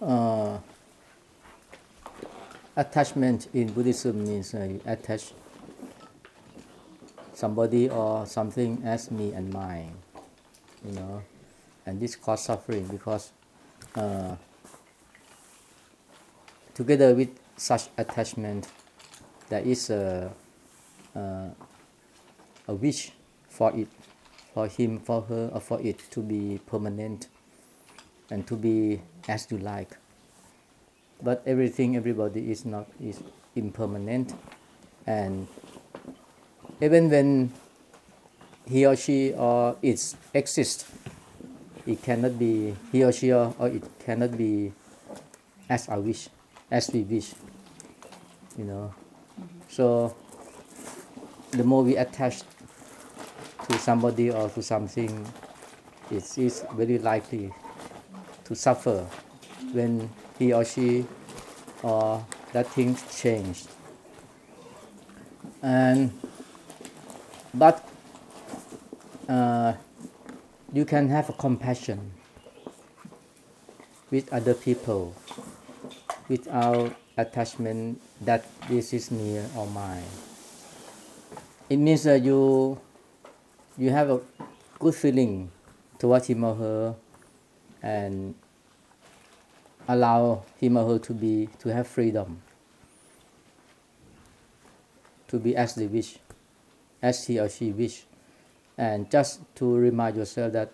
uh, attachment in Buddhism means uh, you attach somebody or something as me and mine, you know, and this cause suffering because uh, together with such attachment, there is a, a, a wish for it, for him, for her, or for it to be permanent and to be as you like. But everything, everybody is not is impermanent, and even when he or she or it exists, it cannot be he or she or, or it cannot be as I wish, as we wish. You know, mm-hmm. so the more we attach to somebody or to something, it is very likely to suffer when he or she or that thing changed. And but uh, you can have a compassion with other people without attachment that this is near or mine. It means that you you have a good feeling toward him or her and allow him or her to be to have freedom. To be as they wish as he or she wish. And just to remind yourself that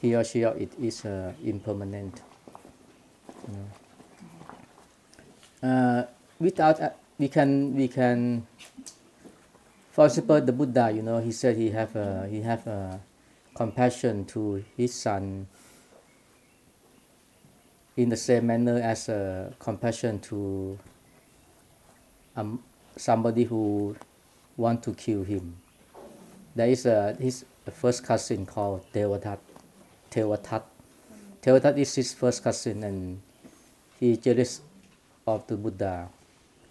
he or she or it is uh, impermanent. Uh, without uh, we can we can for example the buddha you know he said he have a, he have a compassion to his son in the same manner as a compassion to um, somebody who want to kill him. There is a his first cousin called Devatat. Tevatat. Tevatat is his first cousin and he jealous of the Buddha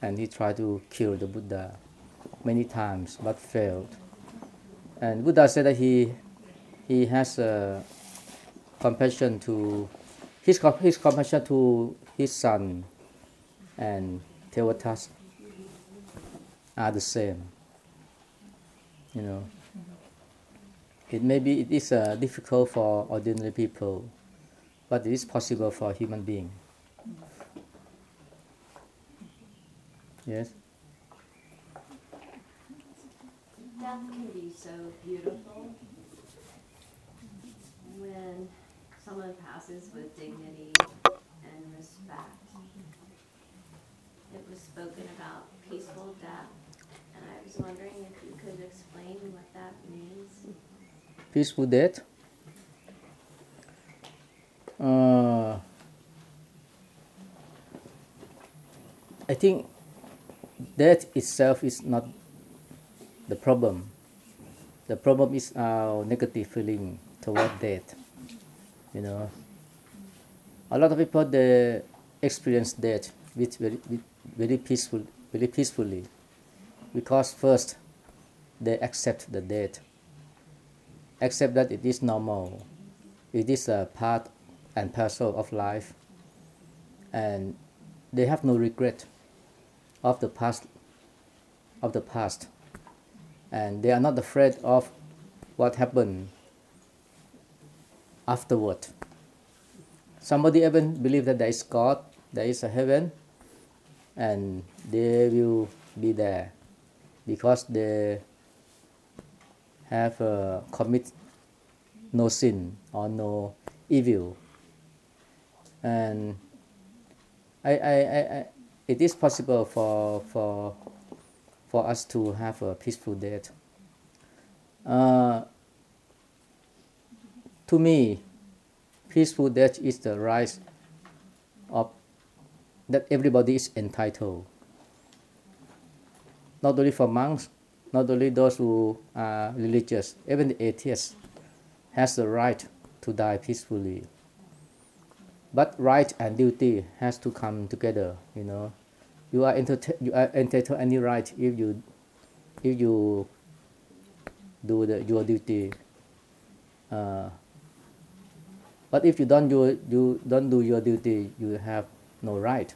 and he tried to kill the Buddha many times but failed. And Buddha said that he he has a compassion to his, his compassion to his son and Tevatas are the same. You know, it may be it is uh, difficult for ordinary people, but it is possible for human being. Yes. Death can be so beautiful when someone passes with dignity and respect. It was spoken about peaceful death, and I was wondering if you could explain what that means. Peaceful death. Uh, I think death itself is not the problem. The problem is our negative feeling toward death. You know, a lot of people they experience death with very, with very peaceful, very peacefully, because first they accept the death, accept that it is normal, it is a part and parcel of life, and they have no regret of the past, of the past, and they are not afraid of what happened afterward. Somebody even believe that there is God, there is a heaven, and they will be there because they have uh, commit no sin or no evil and I, I, I, I, it is possible for, for, for us to have a peaceful death. Uh, to me, peaceful death is the right of that everybody is entitled. Not only for monks, not only those who are religious, even the atheist has the right to die peacefully. But right and duty has to come together. You know, you are entitled, you are entitled any right if you if you do the, your duty uh, But if you don't do you don't do your duty, you have no right.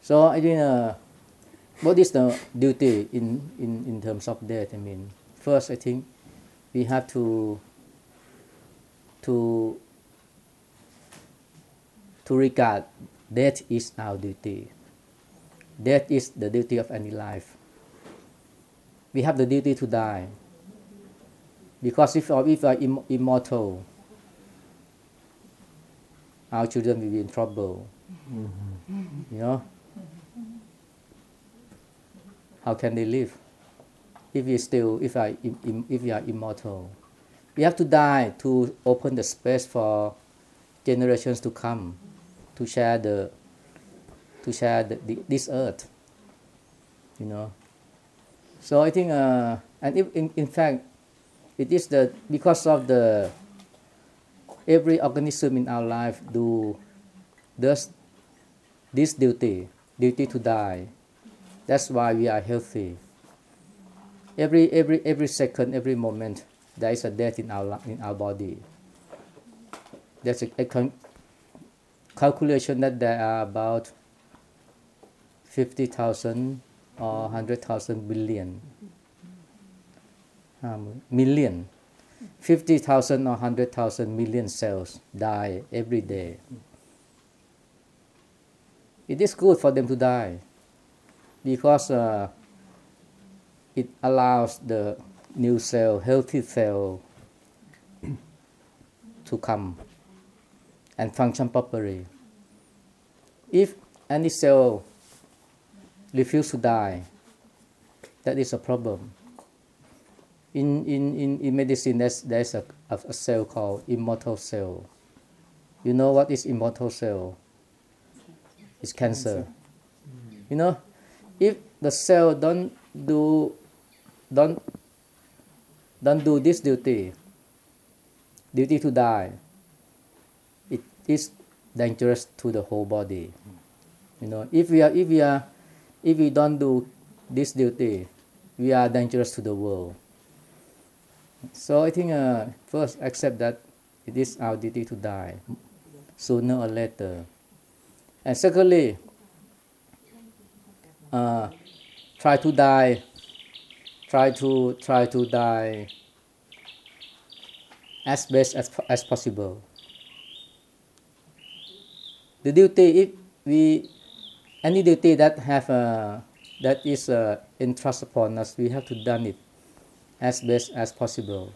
So I think uh, what is the duty in, in, in terms of death? I mean, first I think we have to to to regard death is our duty. Death is the duty of any life. We have the duty to die. Because if, if we are Im- immortal, our children will be in trouble. Mm-hmm. You know? How can they live? If we still, if I, if we are immortal, we have to die to open the space for generations to come, to share the, to share the, the, this earth. You know. So I think, uh, and if, in, in fact, it is the because of the every organism in our life do does this duty, duty to die. That's why we are healthy. Every every every second, every moment, there is a death in our in our body. There's a, a calculation that there are about fifty thousand or hundred thousand billion um, million 50,000 or 100,000 million cells die every day. It is good for them to die because uh, it allows the new cell, healthy cell, to come and function properly. If any cell refuses to die, that is a problem in, in, in, in medicine, there's, there's a, a cell called immortal cell. You know what is immortal cell? It's cancer. cancer. Mm. You know, if the cell don't do, don't, don't do this duty, duty to die, it is dangerous to the whole body. You know, if we are, if we are, if we don't do this duty, we are dangerous to the world so I think uh, first accept that it is our duty to die sooner or later. And secondly, uh, try to die, try to try to die as best as, as possible. The duty, if we any duty that have uh, that is uh, entrusted upon us, we have to done it as best as possible.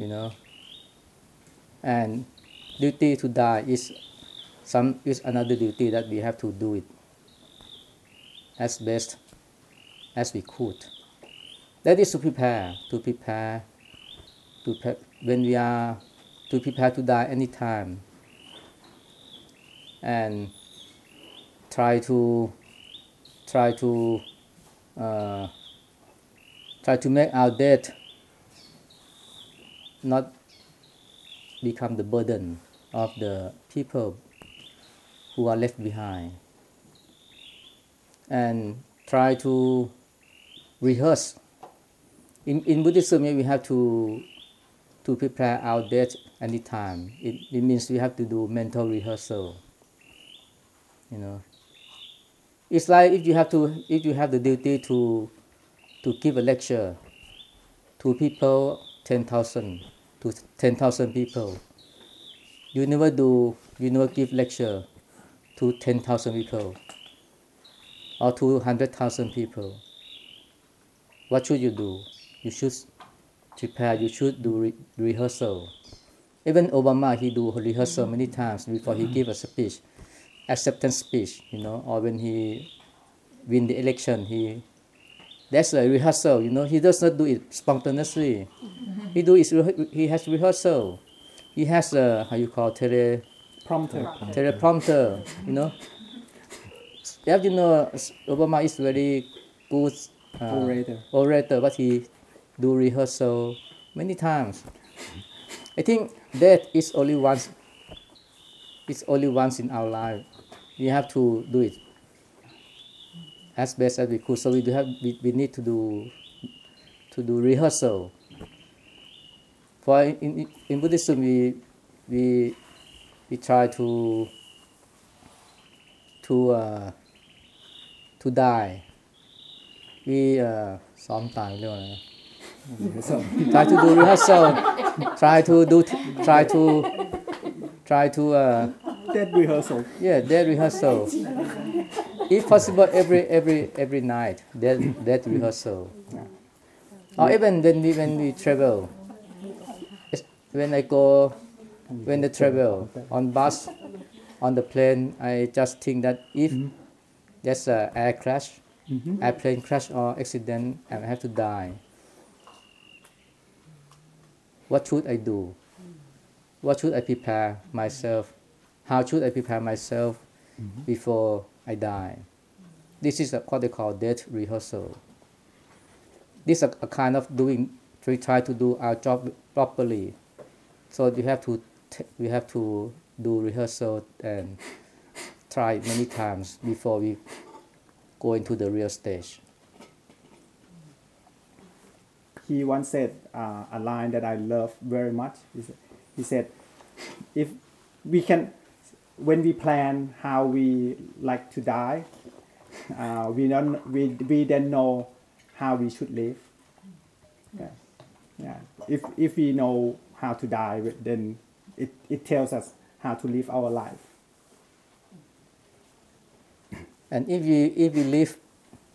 You know? And duty to die is some is another duty that we have to do it as best as we could. That is to prepare to prepare to pre- when we are to prepare to die anytime. And try to try to uh, try to make our death not become the burden of the people who are left behind. And try to rehearse. In, in buddhism we have to to prepare our death anytime. It, it means we have to do mental rehearsal you know it's like if you have to if you have the duty to to give a lecture to people 10,000 to 10,000 people. You never do, you never give lecture to 10,000 people or to 100,000 people. What should you do? You should prepare, you should do re- rehearsal. Even Obama, he do rehearsal many times before he give a speech, acceptance speech, you know, or when he win the election, he that's a rehearsal, you know. He does not do it spontaneously. He do it. He has rehearsal. He has a how you call tele prompter. Teleprompter, you know. Yeah, you know, Obama is very good uh, orator. Orator, but he do rehearsal many times. I think that is only once. It's only once in our life we have to do it as best as we could. So we do have we, we need to do to do rehearsal. For in in Buddhism we we we try to to uh, to die. We uh, sometimes you know, uh, try to do rehearsal, try to do, try to, try to uh, Dead rehearsal. yeah dead rehearsal. If possible every every every night dead dead rehearsal. Or even when we when we travel. When I go when I travel on bus on the plane I just think that if mm-hmm. there's a air crash mm-hmm. airplane crash or accident and I have to die. What should I do? What should I prepare myself how should I prepare myself before I die. This is a, what they call death rehearsal. This is a, a kind of doing we try to do our job properly. So we have to t- we have to do rehearsal and try many times before we go into the real stage. He once said uh, a line that I love very much. He said, he said, if we can, when we plan how we like to die, uh, we, don't, we, we then know how we should live. Yeah. Yeah. If, if we know how to die, then it, it tells us how to live our life. And if we if we live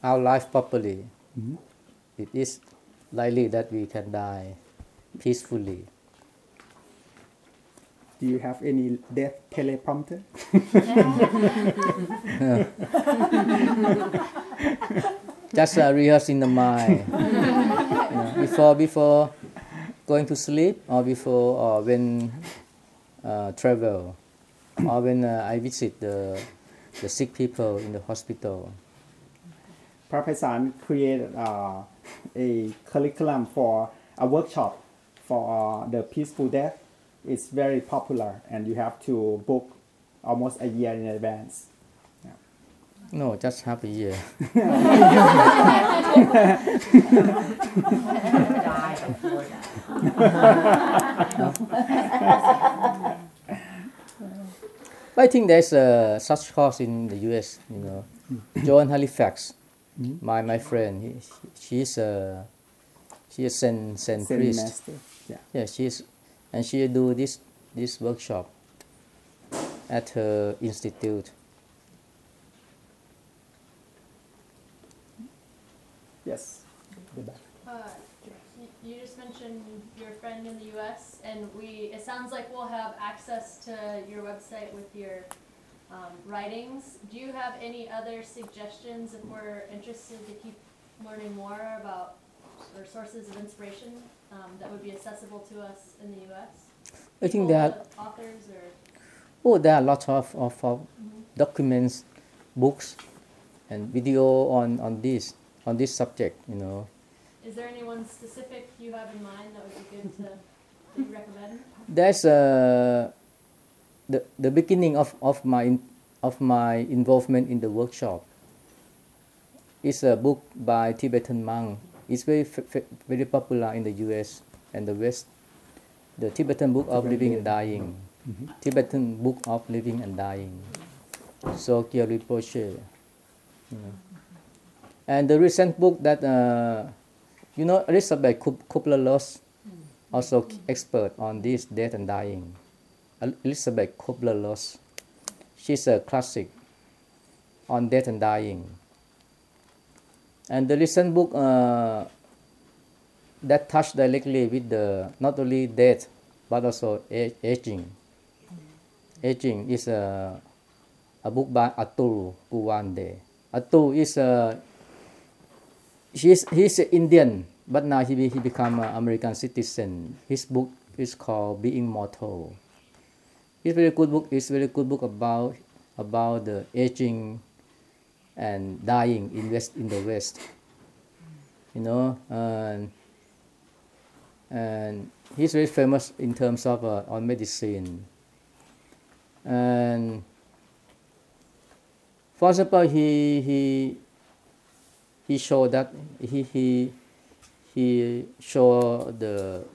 our life properly, it is likely that we can die peacefully. Do you have any death teleprompter? Just uh, rehearse in the mind. Before, before going to sleep, or before, or when uh, travel, or when uh, I visit the, the sick people in the hospital. Professor created uh, a curriculum for a workshop for uh, the peaceful death it's very popular, and you have to book almost a year in advance. No, just half a year. die before that. I think there's a such course in the U.S. You know, mm. Joan Halifax, mm. my my friend. He, she's a she's a Zen Zen Zen priest. master. Yeah. Yeah, she's and she do this this workshop at her institute. Yes. Uh, you just mentioned your friend in the U.S. and we. It sounds like we'll have access to your website with your um, writings. Do you have any other suggestions if we're interested to keep learning more about or sources of inspiration um, that would be accessible to us in the U.S.? I think People, there are uh, authors or oh there are lots of, of, of documents, books, and video on on this on this subject. You know, is there anyone specific you have in mind that would be good to that you recommend? there's a the the beginning of of my in, of my involvement in the workshop is a book by Tibetan monk. It's very f- f- very popular in the U.S. and the West. The Tibetan Book of Living and Dying. Tibetan Book mm-hmm. Mm-hmm. of Living and Dying. So Rinpoche. You know. And the recent book that uh, you know Elizabeth Kubler-Ross mm-hmm. also expert on this death and dying. Elizabeth Kubler-Ross. She's a classic on death and dying. And the recent book uh, that touched directly with the not only death but also aging. Aging is a, a book by Atul Gawande. Atul is a he's he's an Indian, but now he he become an American citizen. His book is called Being Mortal. It's very good book. It's very good book about about the aging and dying in West in the West. You know, and and he's very famous in terms of uh, on medicine. And for example, he he he showed that he he he show the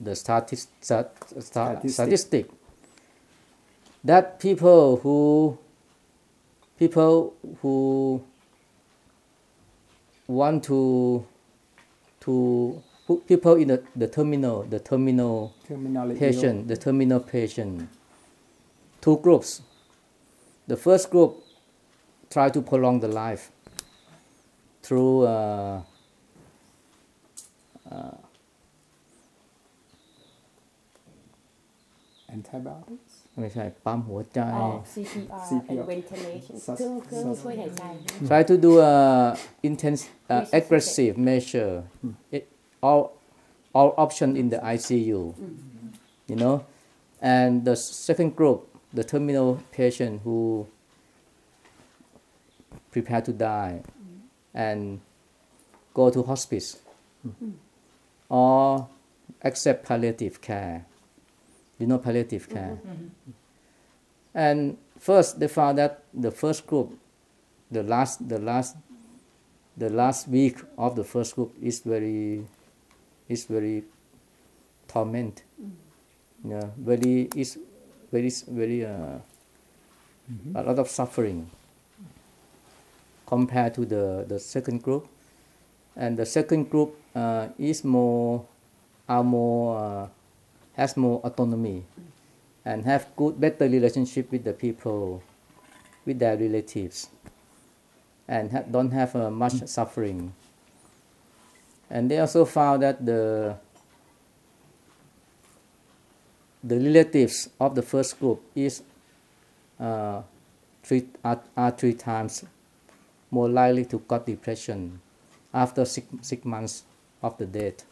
the statis, stat, stat, Statistic. statistic that people who people who want to to people in the, the terminal the terminal terminally ill. patient the terminal patient. Two groups. The first group try to prolong the life through uh, antibiotics ไม่ใช่ปั๊มหัวใจ อ๋อ CPR CPR and ventilation Sus- เครื่องเครื่อง sus- ช่วยหายใจ try to do a intense uh, aggressive measure it, all all option in the ICU you know and the second group the terminal patient who prepare to die and go to hospice or accept palliative care you know palliative care. And first they found that the first group the last the last the last week of the first group is very is very torment. Yeah very is very very uh, a lot of suffering compared to the the second group. And the second group uh, is more are more uh, has more autonomy and have good better relationship with the people with their relatives and ha- don't have uh, much suffering. And they also found that the the relatives of the first group is uh, three, are, are three times more likely to got depression after six, six months of the death.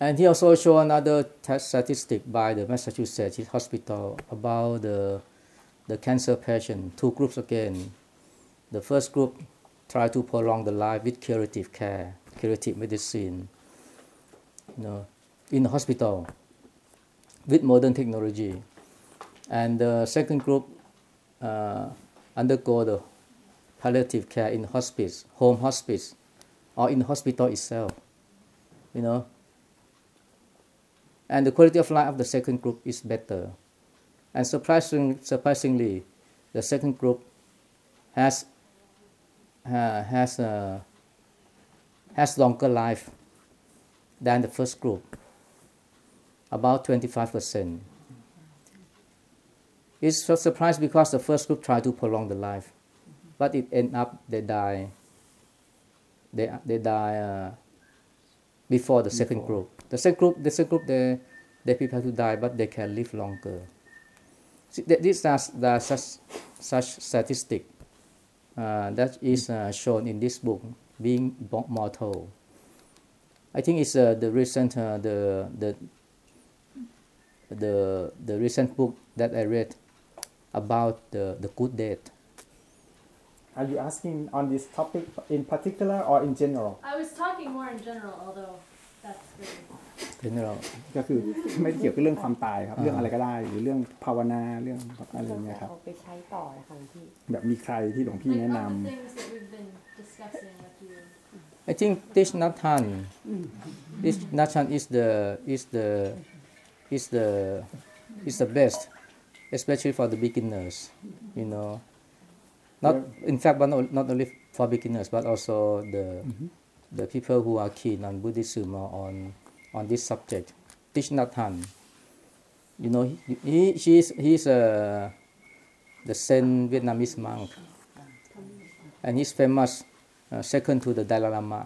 And he also showed another statistic by the Massachusetts Hospital about the, the cancer patient, two groups again. The first group try to prolong the life with curative care, curative medicine, you know, in the hospital with modern technology. And the second group uh, undergo the palliative care in hospice, home hospice, or in the hospital itself, you know. And the quality of life of the second group is better. And surprising, surprisingly, the second group has uh, has uh, has longer life than the first group, about 25%. It's so surprised because the first group tried to prolong the life, but it end up they die. They they die uh, before the second Before. group. The second group, the second group, they they prepare to die, but they can live longer. See, th- These are the such such statistic uh, that is uh, shown in this book, being mortal. I think it's uh, the recent uh, the the the the recent book that I read about the the good death. Are you asking on this topic in particular or in general I was talking more in general, although that's very. General. ก็คือไม่เกี่ยวกับเรื่องความตายครับอ่าเรื่องอะไรก็ได้หรือเรื่องภาวนาเรื่องอะไรอย่างเงี้ยครับเอาไปใช้ต่อนะคะหลวงพี่แบบมีใครที่หลวงพี่ Like แนะน all the things that we've been discussing with you. I think Thich Nhat Hanh, Thich Nhat Hanh is the is the is the is the best, especially for the beginners. You know, not in fact, but not, not only for beginners, but also the the people who are keen on Buddhism or on on this subject. Thich Nhat Hanh, you know, he, he he's he's a the Zen Vietnamese monk, and he's famous uh, second to the Dalai Lama.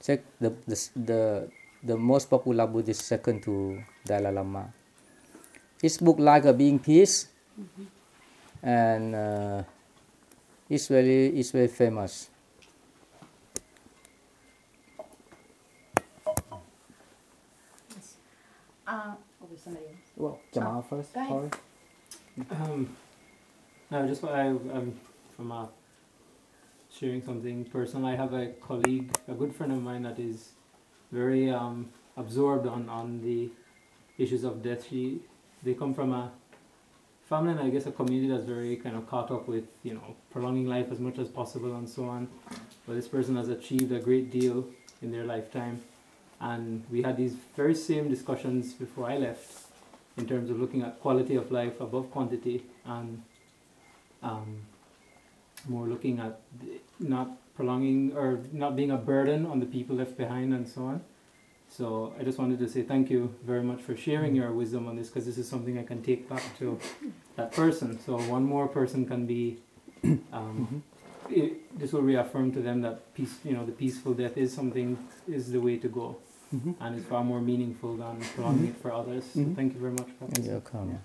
Sec- the, the, the, the most popular Buddhist second to Dalai Lama. His book like a being peace, and uh, it's very it's very famous. uh, oh, somebody else. well Jamal first go ahead. sorry Um, no, just I, um, from uh, sharing something personal. I have a colleague, a good friend of mine that is very um, absorbed on, on the issues of death. She, they come from a I guess a community that's very kind of caught up with you know prolonging life as much as possible and so on. But this person has achieved a great deal in their lifetime, And we had these very same discussions before I left in terms of looking at quality of life above quantity and um, more looking at not prolonging or not being a burden on the people left behind and so on. So I just wanted to say thank you very much for sharing your wisdom on this because this is something I can take back to that person. So one more person can be, um, it, this will reaffirm to them that peace, you know, the peaceful death is something is the way to go, Mhm. and it's far more meaningful than prolonging it for others. So Mhm. thank you very much. Professor. You're welcome. Yeah.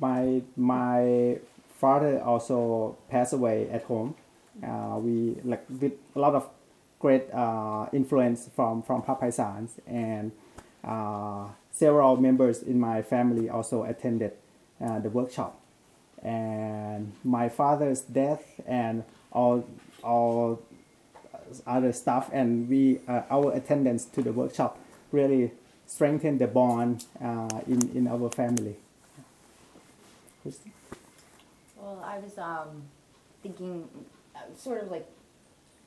my my father also passed away at home. Uh, we like with a lot of great uh, influence from from Phra Paisal's and uh, several members in my family also attended uh, the workshop. And my father's death and all all other stuff and we uh, our attendance to the workshop really strengthened the bond uh, in in our family. Well, I was um, thinking, uh, sort of like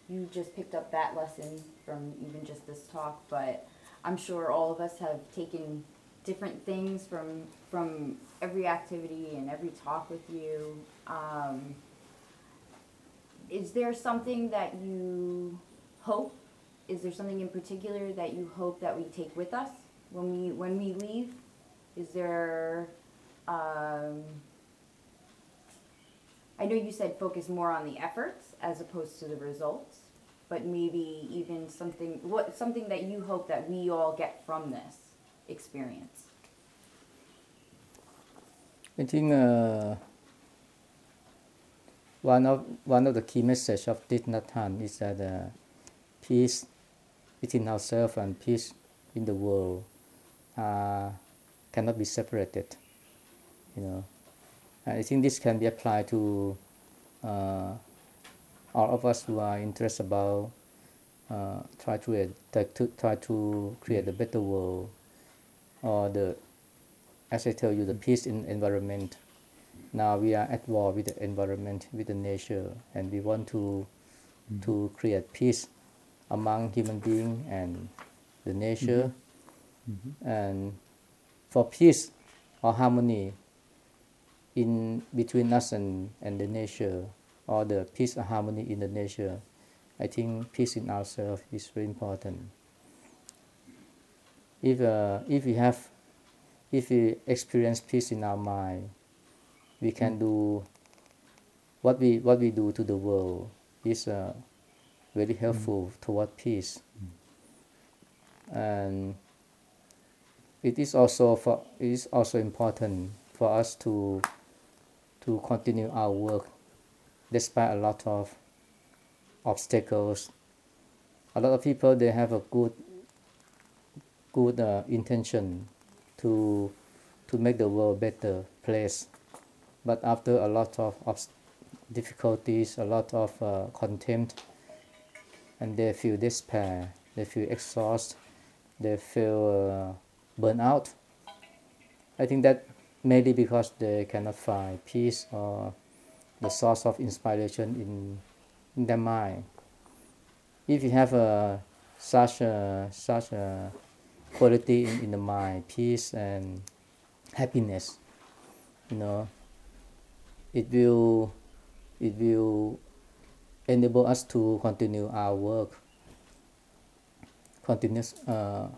you just picked up that lesson from even just this talk, but I'm sure all of us have taken different things from from every activity and every talk with you. Um, is there something that you hope? Is there something in particular that you hope that we take with us when we when we leave? Is there um, I know you said focus more on the efforts as opposed to the results, but maybe even something what something that you hope that we all get from this experience. I think uh, one of one of the key message of Hanh is that uh, peace within ourselves and peace in the world uh, cannot be separated. You know, I think this can be applied to uh, all of us who are interested about uh, try to create, try to try to create a better world or the as I tell you, the peace in environment. Now we are at war with the environment, with the nature, and we want to mm-hmm. to create peace among human being and the nature. Mm-hmm. Mm-hmm. And for peace or harmony in between us and, and the nature, or the peace and harmony in the nature, I think peace in ourselves is very important. If uh, if we have if we experience peace in our mind, we can do what we what we do to the world is uh, very helpful toward peace. And it is also for it is also important for us to to continue our work despite a lot of obstacles. A lot of people they have a good good uh, intention to to make the world a better place. But after a lot of obs- difficulties, a lot of uh, contempt, and they feel despair, they feel exhausted, they feel uh, burnt out. I think that maybe because they cannot find peace or the source of inspiration in, in their mind. If you have a such a such a quality in, in the mind, peace and happiness, you know, it will it will enable us to continue our work continuous uh,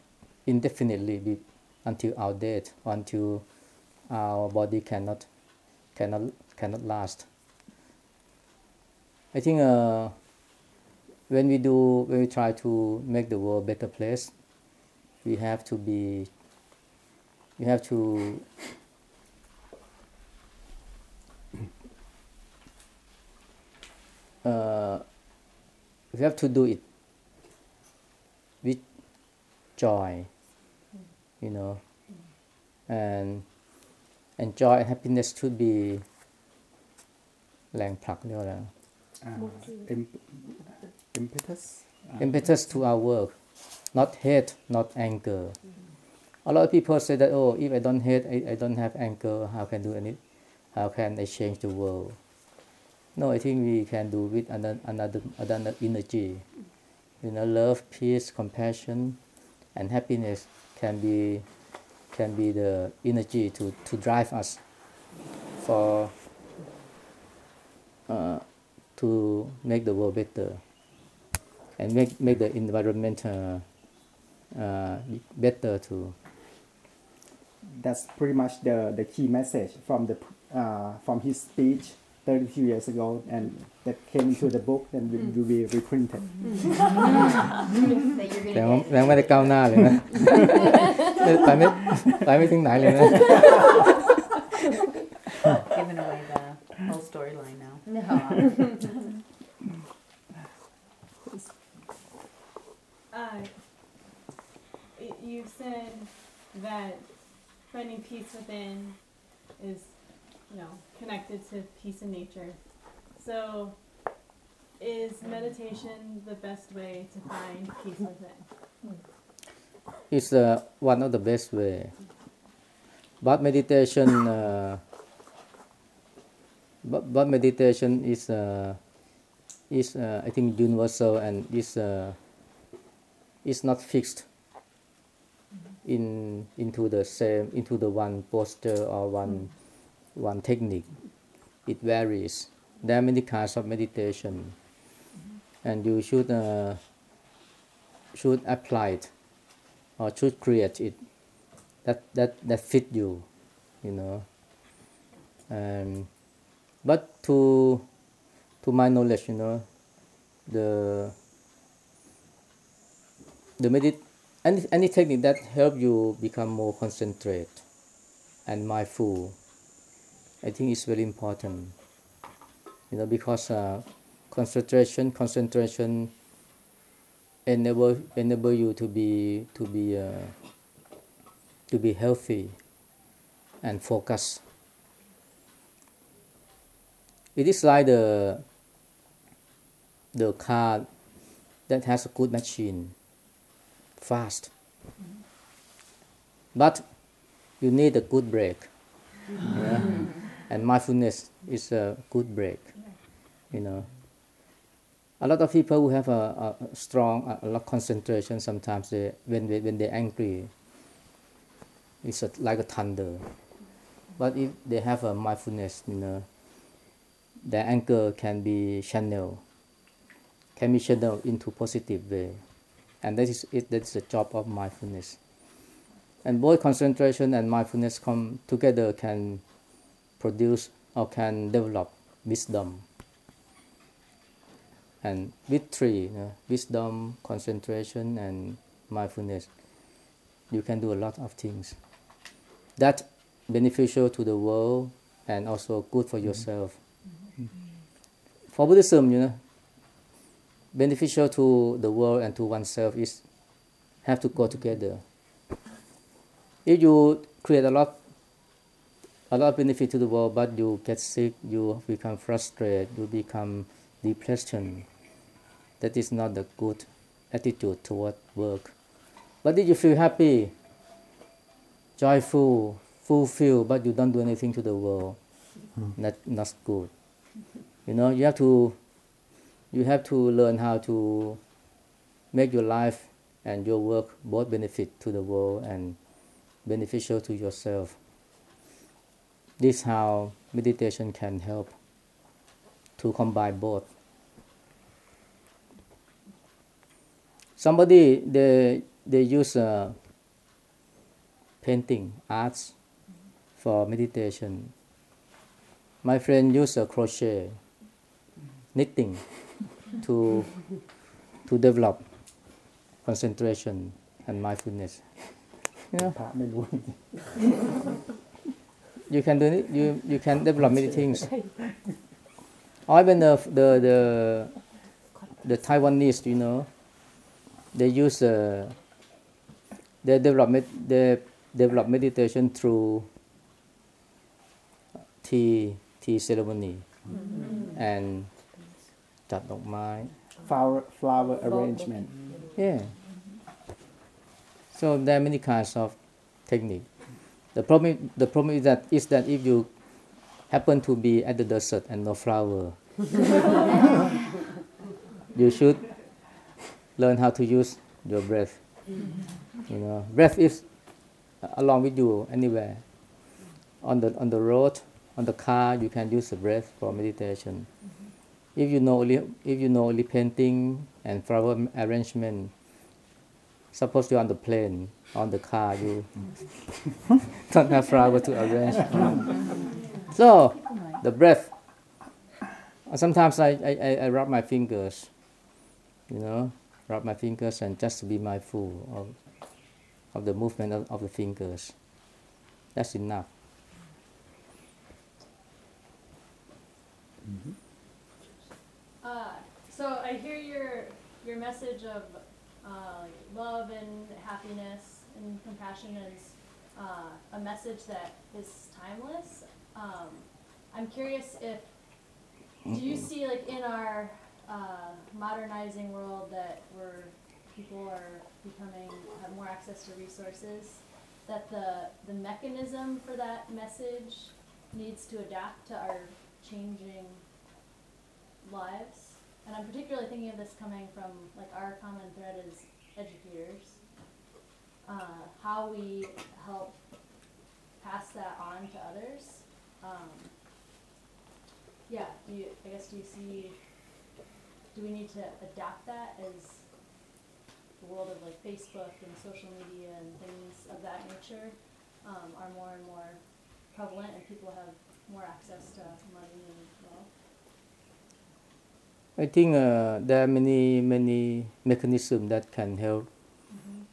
indefinitely until our death, until our body cannot cannot cannot last. I think uh, when we do when we try to make the world a better place, we have to be we have to uh, we have to do it with joy you know and and joy and happiness should be แรงผลักเรียกว่าอะไร uh, imp- impetus impetus to our work, not hate, not anger. A lot of people say that, oh, if I don't hate, I, I don't have anger, how can do any, how can I change the world? No, I think we can do with another, another, another energy. you know love peace compassion and happiness can be can be the energy to, to drive us for uh, to make the world better and make, make the environment uh, uh, better too. That's pretty much the, the key message from the uh, from his speech 32 years ago, and that came into the book and will, will be reprinted. that you're แต่ gonna ว่า get. ยังไม่ได้ก้าวหน้าเลยนะ ไปไม่ไปไม่ถึงไหนเลยนะ Giving away the whole storyline now. No. said that finding peace within is, you know, connected to peace in nature. So, is meditation the best way to find peace within? It's uh, one of the best way. But meditation, uh, but, but meditation is uh, is uh, I think universal and is uh, is not fixed in into the same into the one posture or one one technique. It varies. There are many kinds of meditation, and you should uh, should apply it or should create it that that that fit you you know and but to to my knowledge you know the the medit any any technique that help you become more concentrate and mindful i think is very important you know because uh, concentration concentration enable enable you to be to be uh, to be healthy and focus. It is like the the car that has a good machine, fast, but you need a good break. Yeah? And mindfulness is a good break. You know a lot of people who have a, a strong a, lot concentration sometimes they when they, when they're angry it's a, like a thunder but if they have a mindfulness you know their anger can be channeled can be channeled into positive way and that is it that's the job of mindfulness. And both concentration and mindfulness come together can produce or can develop wisdom. And with three you know, wisdom concentration and mindfulness you can do a lot of things that beneficial to the world and also good for mm-hmm. yourself. For buddhism you know beneficial to the world and to oneself is have to go together. If you create a lot a lot of benefit to the world but you get sick you become frustrated you become depression. That is not the good attitude toward work. But if you feel happy joyful fulfilled but you don't do anything to the world? Hmm. That not good. You know you have to you have to learn how to make your life and your work both benefit to the world and beneficial to yourself. This is how meditation can help to combine both. Somebody they they use uh, painting arts for meditation. My friend use a crochet knitting to, to develop concentration and mindfulness. You know? you can do it, you, you can develop many things. Or even the, the, the, the Taiwanese, you know, they use, uh, they, develop, they develop meditation through tea, tea ceremony mm-hmm. and จัดดอกไม้ flower flower arrangement Yeah. So there are many kinds of technique. The problem, the problem is that is that if you happen to be at the desert and no flower, you should learn how to use your breath. You know, breath is along with you anywhere. On the on the road, on the car, you can use the breath for meditation. If you know only if you know only painting and flower arrangement, suppose you're on the plane, on the car, you don't have flower to arrange. so, the breath. Sometimes I, I, I- rub my fingers, you know, rub my fingers and just to be mindful of, of the movement of, of the fingers. That's enough. Uh, so I hear your your message of uh, love and happiness and compassion is uh, a message that is timeless. Um, I'm curious if do you see like in our uh, modernizing world that where people are becoming have more access to resources that the the mechanism for that message needs to adapt to our changing lives. And I'm particularly thinking of this coming from like our common thread as educators. Uh, how we help pass that on to others. Um, yeah, do you, I guess do you see, do we need to adapt that as the world of like Facebook and social media and things of that nature um, are more and more prevalent and people have more access to money and? I think uh, there are many many mechanisms that can help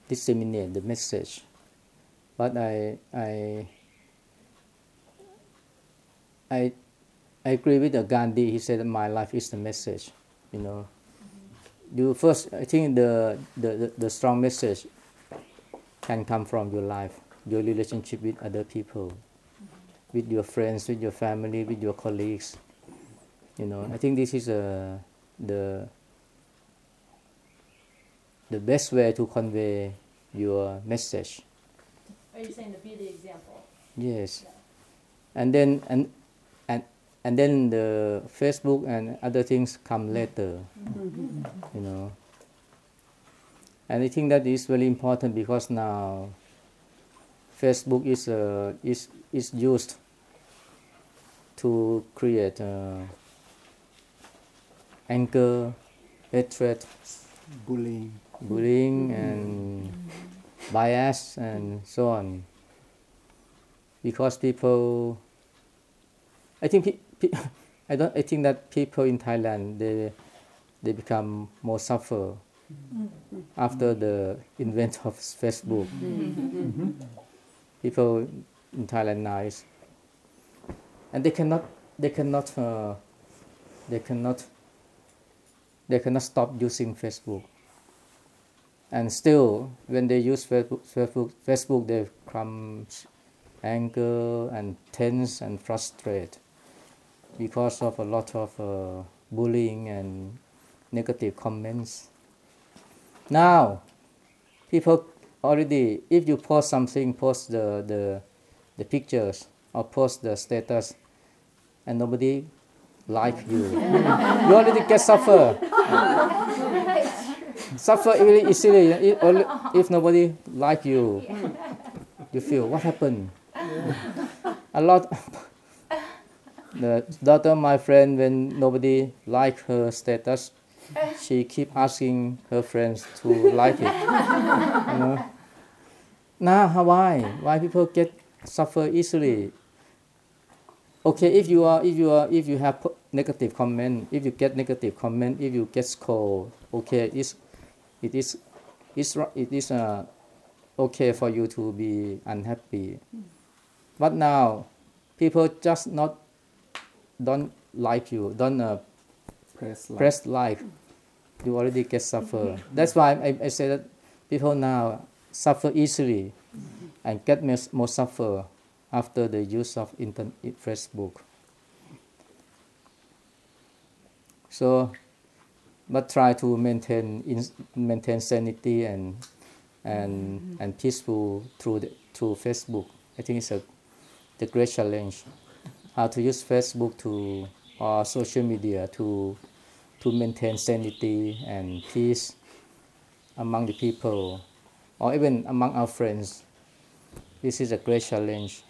disseminate the message, but I I I I agree with Gandhi. He said, "My life is the message." You know, you first. I think the the, the, the strong message can come from your life, your relationship with other people, with your friends, with your family, with your colleagues. You know, I think this is uh, the the best way to convey your message. Are you saying to be the example? Yes, and then and and and then the Facebook and other things come later. You know, and I think that is very important because now Facebook is uh, is is used to create uh, anger, hatred, bullying. bullying and bias and so on. Because people i think pe- pe- i don't i think that people in thailand they they become more suffer after the invent of facebook. People in thailand now is and they cannot they cannot uh, they cannot they cannot stop using facebook. And still when they use facebook facebook, they become anger and tense and frustrated because of a lot of uh, bullying and negative comments. Now people already if you post something post the the, the pictures or post the status and nobody like you you already get suffer suffer easily if, nobody like you you feel what happened? A lot. The daughter my friend when nobody like her status she keep asking her friends to like it. You know? Now why? Why people get suffer easily okay if you are if you are if you have negative comment if you get negative comment if you get scold okay it's it is it's it is uh, okay for you to be unhappy. But now people just not don't like you don't uh, Press like. press like. You already get suffer. That's why I, I say that people now suffer easily and get more suffer after the use of internet facebook so but try to maintain in, maintain sanity and and mm-hmm. and peaceful through the, through facebook i think it's a the great challenge how to use facebook to or social media to to maintain sanity and peace among the people or even among our friends. This is a great challenge.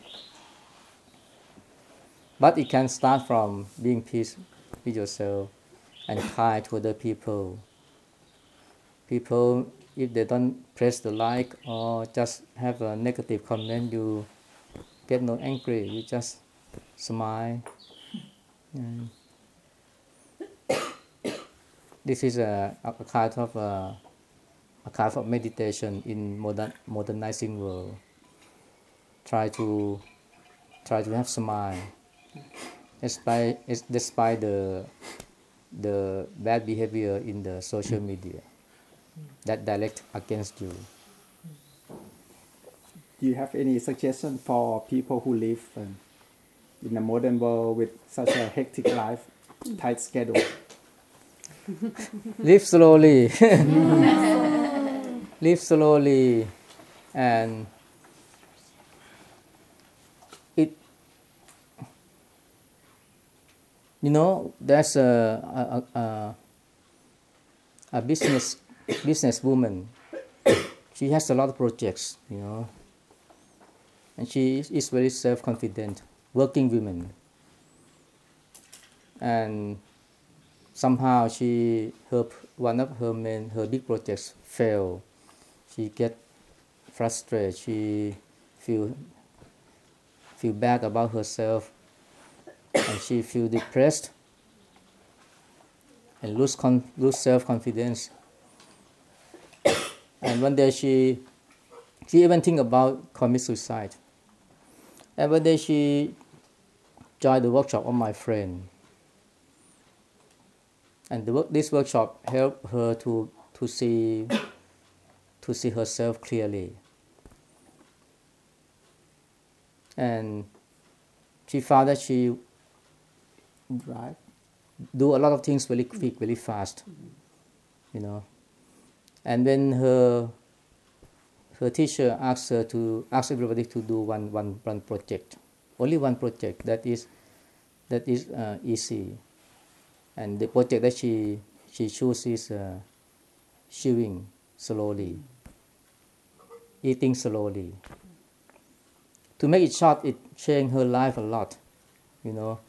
But it can start from being peace with yourself and kind to other people. People, if they don't press the like or just have a negative comment, you get no angry. You just smile. And this is a, a kind of a, a kind of meditation in modern modernizing world. Try to try to have smile, despite despite the the bad behavior in the social media that direct against you. Do you have any suggestion for people who live um, in a modern world with such a hectic life, tight schedule? Live slowly. Live slowly, and You know, there's a a, a, a business business woman. She has a lot of projects, you know, and she is, very self confident, working woman. And somehow she her one of her main her big projects fail. She get frustrated. She feel feel bad about herself, and she feel depressed and lose con- lose self confidence. And one day she she even think about commit suicide. And one day she joined the workshop of my friend. And the work, this workshop helped her to, to see to see herself clearly. And she found that she Right. do a lot of things very quick, very fast, you know. And when her her teacher asked her to ask everybody to do one one one project, only one project that is that is uh, easy, and the project that she she chooses is uh, chewing slowly, eating slowly. To make it short, it changed her life a lot, you know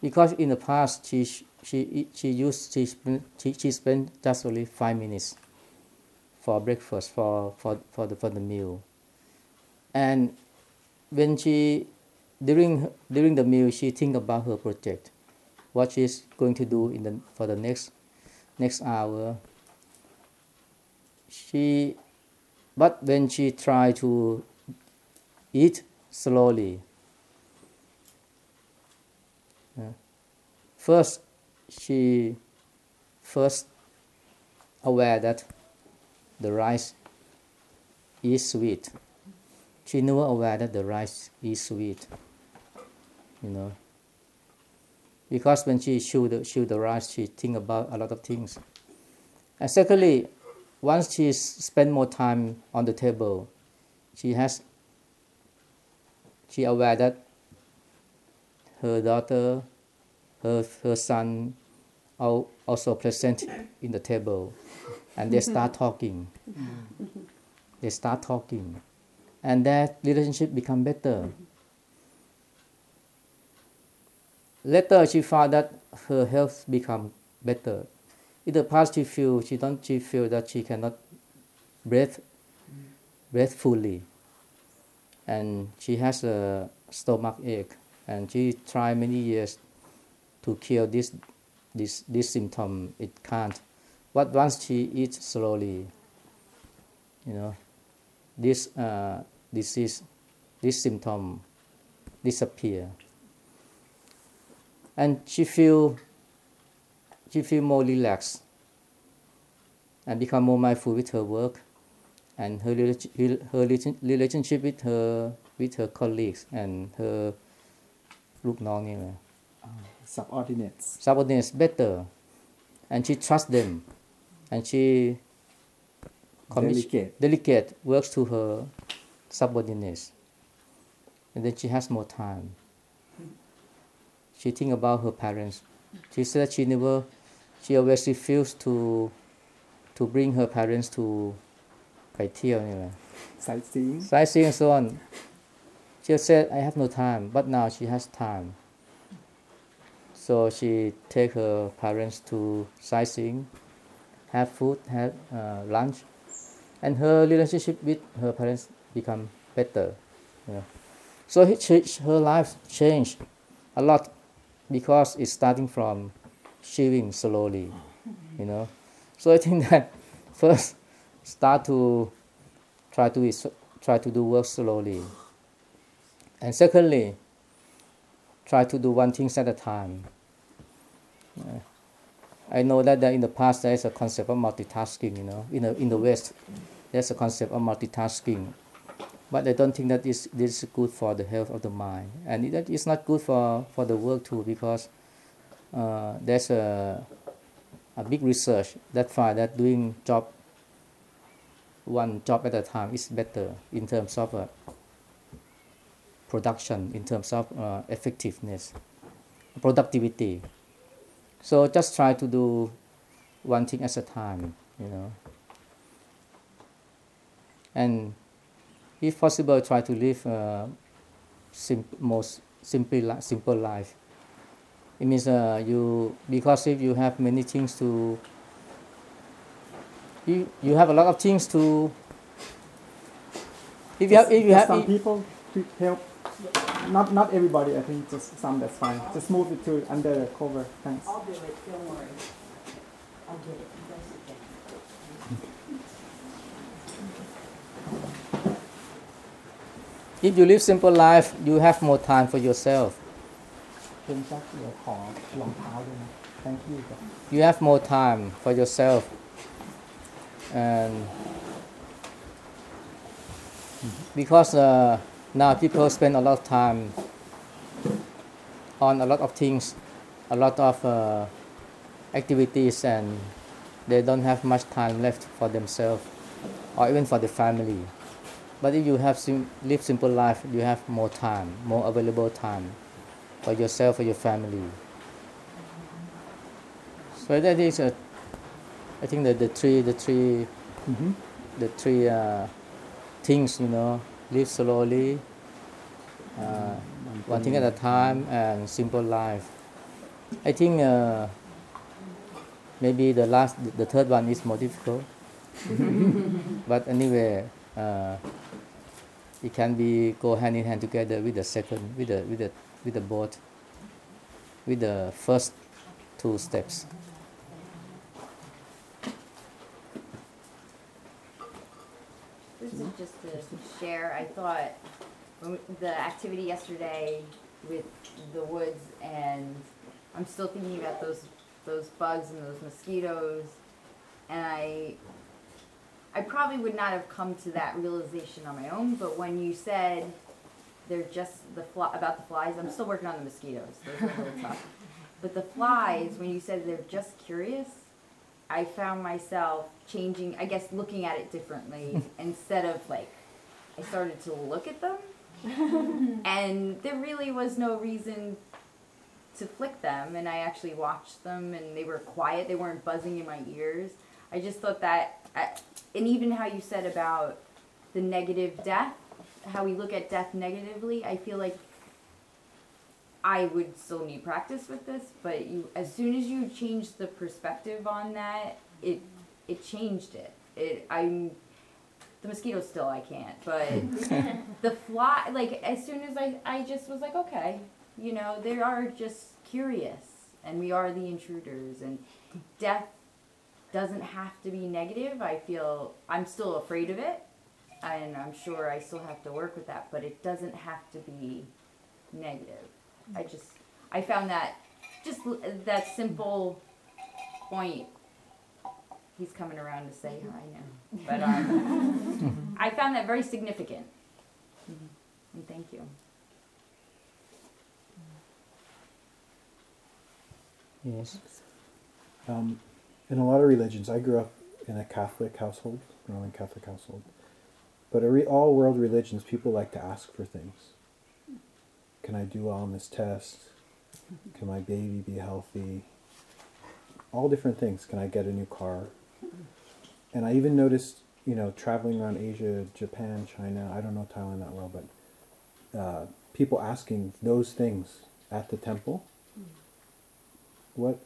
because in the past she she she used she spent, she, she spent just only five minutes for breakfast for for for the for the meal. And when she during during the meal she think about her project what she's going to do in the for the next next hour. She but when she try to eat slowly first she first aware that the rice is sweet. She never aware that the rice is sweet you know. Because when she chew the, chew the rice she think about a lot of things. And secondly once she spend more time on the table she has she aware that her daughter her, her son are also present in the table. And they start talking. They start talking. And that relationship become better. Later she found that her health become better. In the past she feel she don't she feel that she cannot breathe breathe fully. And she has a stomach ache and she tried many years to cure this this this symptom. It can't. But once she eats slowly you know this uh, disease this symptom disappear. And she feel she feel more relaxed and become more mindful with her work and her her relationship with her with her colleagues and her ลูกน้องนี่แหละ Subordinates. subordinates better and she trusts them and she commis- Delegate. delegate works to her subordinates and then she has more time she think about her parents she said she never she always refused to to bring her parents to ไปเที่ยวนี่แหละ sightseeing sightseeing and so on she said I have no time but now she has time. So she take her parents to sightseeing have food have uh, lunch and her relationship with her parents become better you know. so he, she, her life changed a lot because it's starting from chewing slowly you know. So i think that first start to try to try to do work slowly and secondly try to do one thing at a time. I know that there in the past there is a concept of multitasking you know. In the, in the west there's a concept of multitasking. But I don't think that is this is good for the health of the mind, and it, that is not good for, for the work too because uh, there's a a big research that find that doing job one job at a time is better in terms of uh, production, in terms of uh, effectiveness, productivity. So just try to do one thing at a time, you know, and if possible, try to live a sim- most simply li- simple life. It means uh, you because if you have many things to, you you have a lot of things to. If you have, if you have, some people to help not not everybody. I think just some. That's fine. Just move it to under the cover. Thanks. I'll do it. Don't worry. I'll get it. If you live simple life, you have more time for yourself. You have more time for yourself. And because uh, now people spend a lot of time on a lot of things a lot of uh, activities and they don't have much time left for themselves or even for the family but if you have sim- live simple life you have more time more available time for yourself for your family so that is a, I think that the three, the three, Mhm. the three uh, things, you know, live slowly, uh, one thing at a time, and simple life. I think uh, maybe the last, the third one is more difficult. but anyway, uh, it can be go hand in hand together with the second, with the with the with the both, with the first two steps. This is hmm? just to share, I thought, when we- the activity yesterday with the woods and I'm still thinking about those, those bugs and those mosquitoes. And I, I probably would not have come to that realization on my own, but when you said they're just the fly, about the flies, I'm still working on the mosquitoes, those are a little tough. But the flies, when you said they're just curious, I found myself changing, I guess, looking at it differently instead of like, I started to look at them, and there really was no reason to flick them. And I actually watched them, and they were quiet; they weren't buzzing in my ears. I just thought that, I- and even how you said about the negative death, how we look at death negatively, I feel like I would still need practice with this, but you as soon as you change the perspective on that, it it changed it. It I'm the mosquitoes still I can't, but the fly like as soon as I I just was like okay, you know they are just curious and we are the intruders and death doesn't have to be negative. I feel I'm still afraid of it and I'm sure I still have to work with that, but it doesn't have to be negative. I just I found that just l- that simple point. He's coming around to say hi now, but um, I found that very significant. And thank you. Yes. Um, in a lot of religions, I grew up in a Catholic household, Roman Catholic household. But a re- all world religions, people like to ask for things. Can I do well on this test? Can my baby be healthy? All different things. Can I get a new car? and I even noticed, you know, traveling around Asia, Japan, China. I don't know Thailand that well, but uh, people asking those things at the temple. What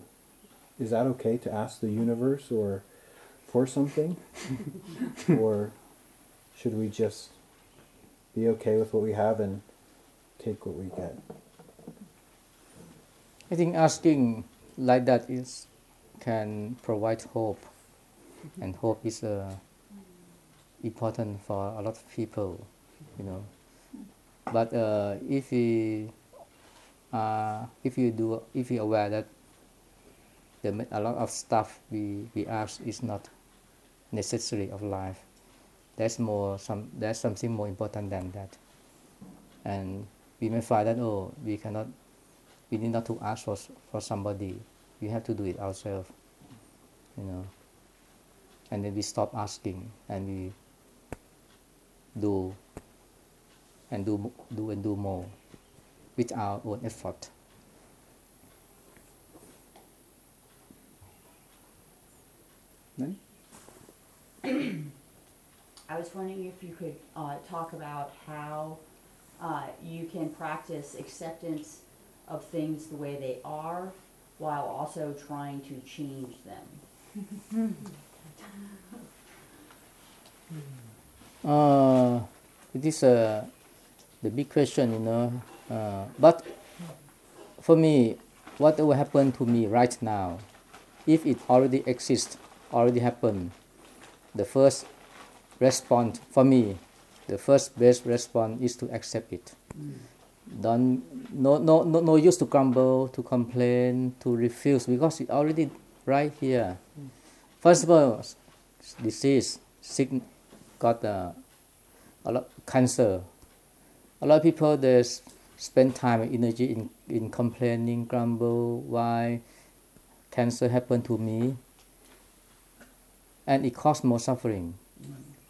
is that okay to ask the universe or for something, or should we just be okay with what we have and take what we get? I think asking like that is can provide hope, and hope is uh, important for a lot of people, you know. But uh, if we uh, if you do if you aware that the a lot of stuff we we ask is not necessary of life, there's more some there's something more important than that, and we may find that oh we cannot we need not to ask for, for somebody. We have to do it ourselves, you know. And then we stop asking and we do and do do and do more with our own effort. Then I was wondering if you could uh, talk about how uh, you can practice acceptance of things the way they are while also trying to change them. Uh, it is a the big question, you know. Uh, but for me, what will happen to me right now, if it already exists, already happened, the first response for me, the first best response is to accept it. Don't no no no no use to grumble, to complain, to refuse because it already right here. First of all, disease, sick, got uh, a lot cancer. A lot of people they spend time and energy in, in complaining, grumble why cancer happened to me, and it causes more suffering,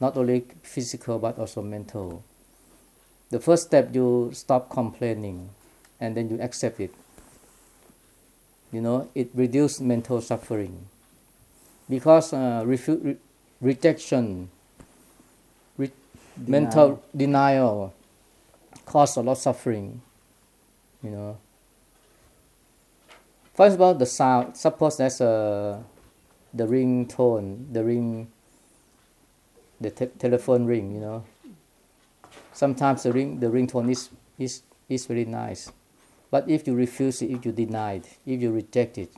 not only physical but also mental. The first step you stop complaining, and then you accept it. You know it reduces mental suffering, because uh, refu- re- rejection mental denial cause a lot of suffering you know first of all the sound suppose there's a the ring tone the ring the te- telephone ring you know. Sometimes the ring the ringtone is is is very nice. But if you refuse it if you deny it if you reject it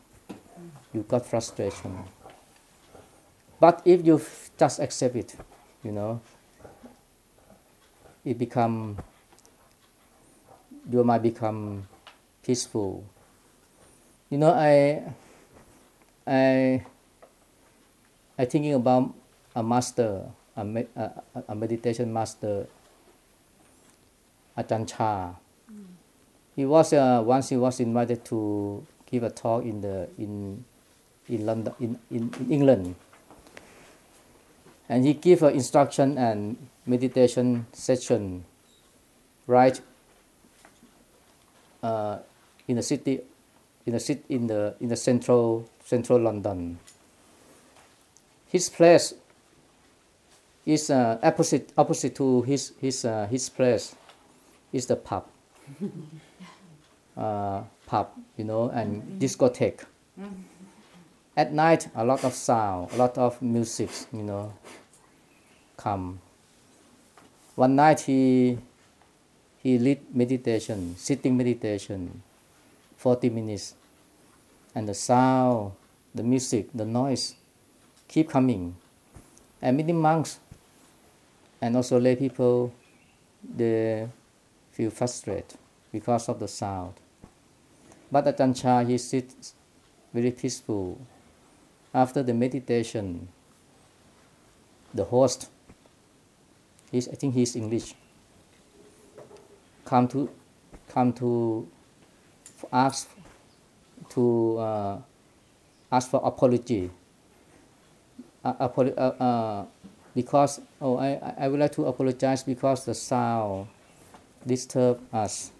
you got frustration. But if you just accept it you know it become your mind become peaceful. You know i i i thinking about a master a, me, a, a- a meditation master Ajahn Chah. He was uh, once he was invited to give a talk in the in in London in, in, in England, and he gave an instruction and meditation session right uh, in the city in the city in the in the central central London. His place is uh, opposite opposite to his his uh, his place. Is the pub. Uh, pub you know and discotheque. At night a lot of sound a lot of music you know come. One night he he lead meditation sitting meditation 40 minutes. And the sound the music the noise keep coming. And many monks and also lay people they feel frustrated because of the sound. But Ajahn Chah he sits very peaceful. After the meditation the host he's, I think he's English come to come to ask to uh, ask for apology. Uh, uh, uh, because oh I, I would like to apologize because the sound disturb us.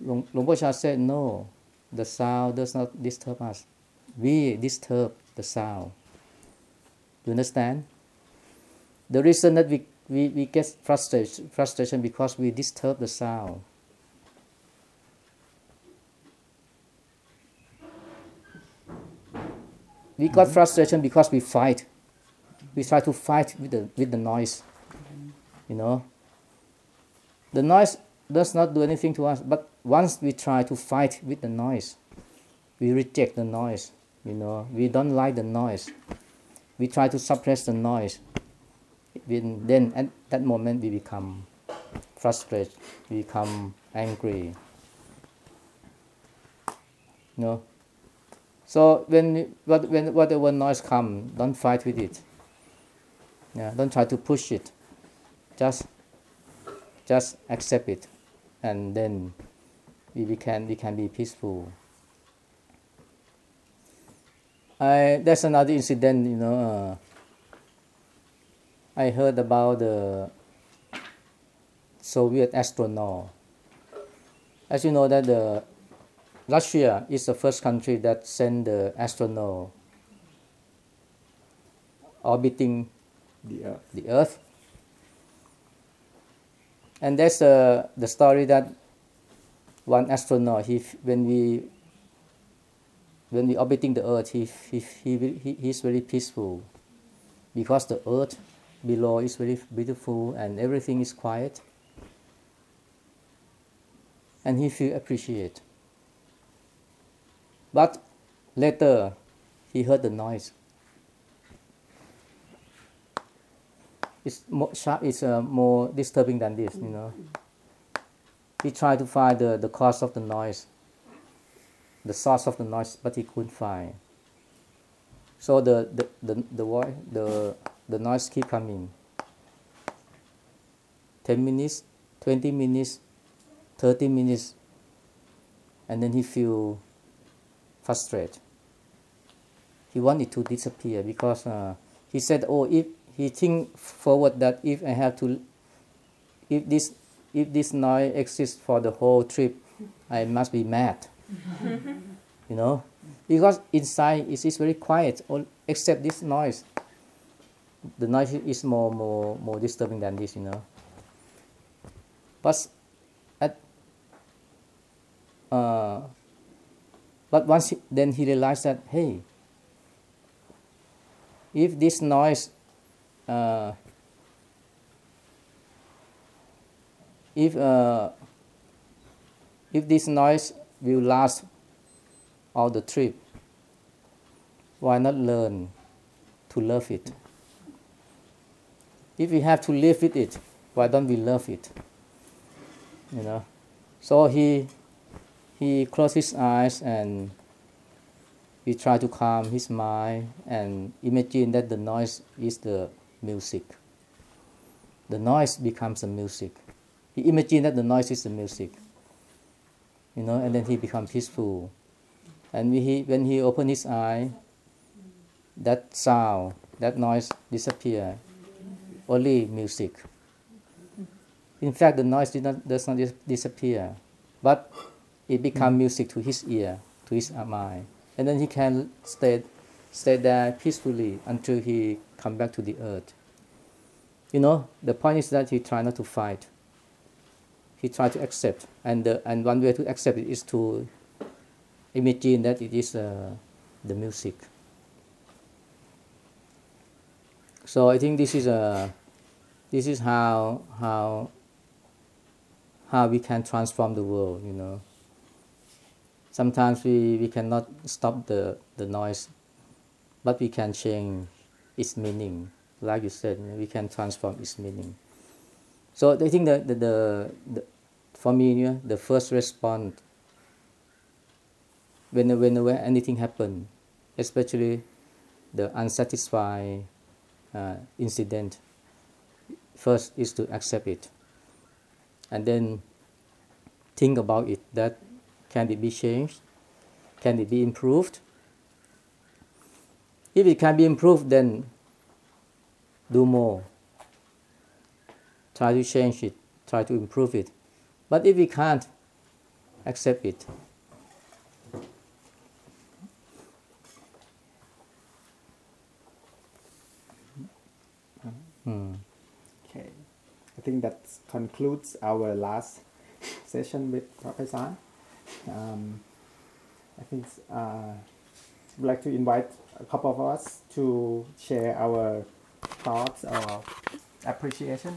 Long Pocha said no, the sound does not disturb us. We disturb the sound. Do you understand? The reason that we, we, we get frustration frustration because we disturb the sound. We got mm-hmm. frustration because we fight we try to fight with the, with the noise. You know? The noise does not do anything to us, but once we try to fight with the noise, we reject the noise. You know, we don't like the noise. We try to suppress the noise. Then at that moment we become frustrated, we become angry. You know. So when when whatever noise come, don't fight with it. Yeah, don't try to push it. Just just accept it, and then we, we can we can be peaceful. I there's another incident, you know. Uh, I heard about the Soviet astronaut. As you know, that the Russia is the first country that sent the astronaut orbiting The earth. the Earth. And that's uh, the story that one astronaut, he, when we when we orbiting the Earth, he, he, he, he he's very peaceful because the Earth below is very beautiful and everything is quiet. And he feel appreciate. But later, he heard the noise. It's more sharp. It's uh, more disturbing than this. You know. He tried to find the, the cause of the noise, the source of the noise, but he couldn't find. So the the the the the the noise keep coming. Ten minutes, twenty minutes, thirty minutes, and then he feel frustrated. He wanted to disappear because uh, he said, "Oh, if he think forward that if I have to, if this if this noise exists for the whole trip, I must be mad." you know, because inside it is very quiet, all, except this noise. The noise is more more more disturbing than this, you know. But at uh, but once he, then he realized that hey, if this noise, uh, if uh, if this noise will last all the trip, why not learn to love it? If we have to live with it, why don't we love it? You know, so he he closed his eyes and he tried to calm his mind and imagine that the noise is the music. The noise becomes the music. He imagined that the noise is the music. You know, and then he becomes peaceful. And when he, when he opened his eye, that sound, that noise disappear. Only music. In fact, the noise did not, does not dis- disappear, but it becomes hmm. music to his ear, to his mind, and then he can stay, stay there peacefully until he come back to the earth. You know, the point is that he try not to fight. He try to accept, and the, and one way to accept it is to imagine that it is uh, the music. So I think this is a, this is how how how we can transform the world. You know. Sometimes we, we cannot stop the, the noise, but we can change its meaning. Like you said, we can transform its meaning. So I think that the, the, the for me, know, the first response when whenever anything happen, especially the unsatisfied uh, incident, first is to accept it, and then think about it. That can it be changed? Can it be improved? If it can be improved, then do more. Try to change it. Try to improve it. But if we can't, accept it. Hmm. Okay, I think that concludes our last session with Professor. Um, I think uh, I'd like to invite a couple of us to share our thoughts or appreciation